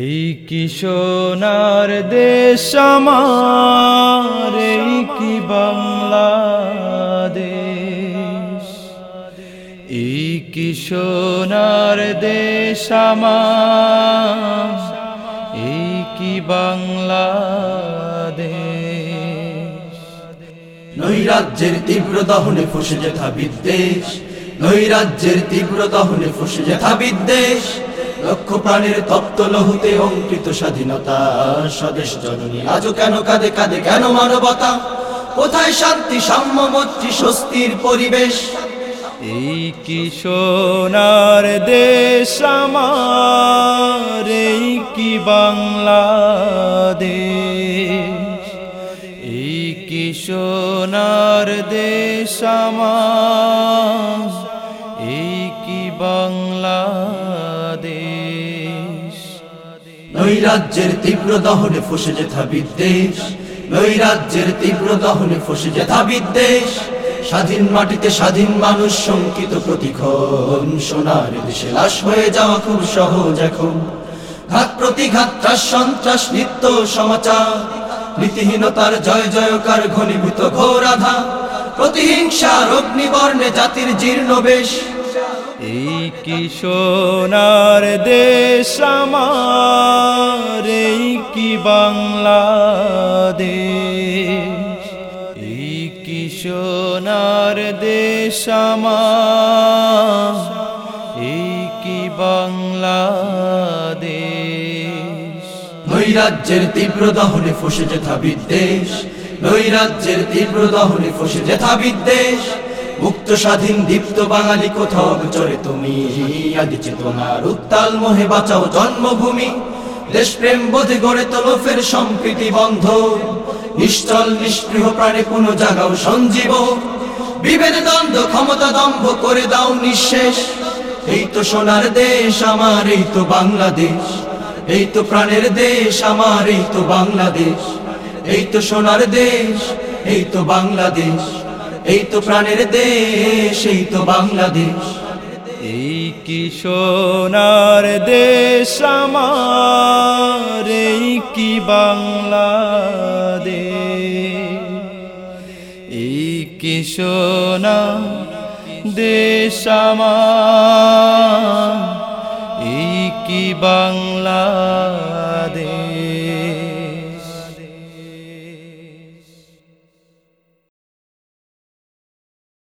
এই কি সোনার দেশ আমার, এই কি বাংলাদেশ? এই কি সোনার দেশ আমার, এই কি বাংলাদেশ? নৈরাজ্যের তীব্র দহনে ফসে যেথা বিদ্বেষ, নৈরাজ্যের তীব্র দহনে ফসে যেথা বিদ্বেষ লক্ষ প্রাণের তপ্ত লহুতে অঙ্কিত স্বাধীনতা। স্বদেশ জননী, আজও কেন কাঁদে কাঁদে কেন মানবতা? কোথায় শান্তি, সাম্য, মৈত্রী, স্বস্তির পরিবেশ? এই কি সোনার দেশ আমার, এই কি বাংলাদেশ? এই কি সোনার দেশ আমার নৈরাজ্যের তীব্র দহনে ফসে যেথা বিদ্বেষ নৈরাজ্যের তীব্র দহনে ফসে যেথা বিদ্বেষ। স্বাধীন মাটিতে স্বাধীন মানুষ শঙ্কিত প্রতিক্ষণ, সোনার দেশে লাশ হয়ে যাওয়া খুব সহজ এখন। ঘাত প্রতিঘাত, ত্রাস সন্ত্রাস, নিত্য সমাচার, নীতিহীনতার জয় জয়কার ঘনীভূত ঘোর আধা। প্রতিহিংসার অগ্নিবর্ণে জাতির জীর্ণ বেশ। এই কি সোনার দেশ আমার, এই কি বাংলা বাংলাদেশ? এই কি সোনার দেশ আমার, এই কি বাংলাদেশ? নৈরাজ্যের তীব্র দহনে ফসে যেথা বিদ্বেষ, নৈরাজ্যের তীব্র দহনে ফসে যেথা বিদ্বেষ মুক্ত স্বাধীন দীপ্ত বাঙালি কোথাও চরে তুমি। আদি চেতনার উত্তাল মোহে বাঁচাও জন্মভূমি। দেশপ্রেম বোধে গড়ে তোলো ফের সম্প্রীতি বন্ধ নিশ্চল নিষ্পৃহ প্রাণে পুনঃ জাগাও সঞ্জীব। বিভেদ, দ্বন্দ্ব, ক্ষমতা দম্ভ করে দাও নিঃশেষ। এই তো সোনার দেশ আমার, এই তো বাংলাদেশ। এই তো প্রাণের দেশ আমার, এই তো বাংলাদেশ। এই তো সোনার দেশ, এই তো বাংলাদেশ। এই তো প্রাণের দেশ, এই তো বাংলাদেশ। এই কি সোনার দেশ আমার, এই কি বাংলাদেশ? এই কি সোনা দেশ আমার, এই কি বাংলা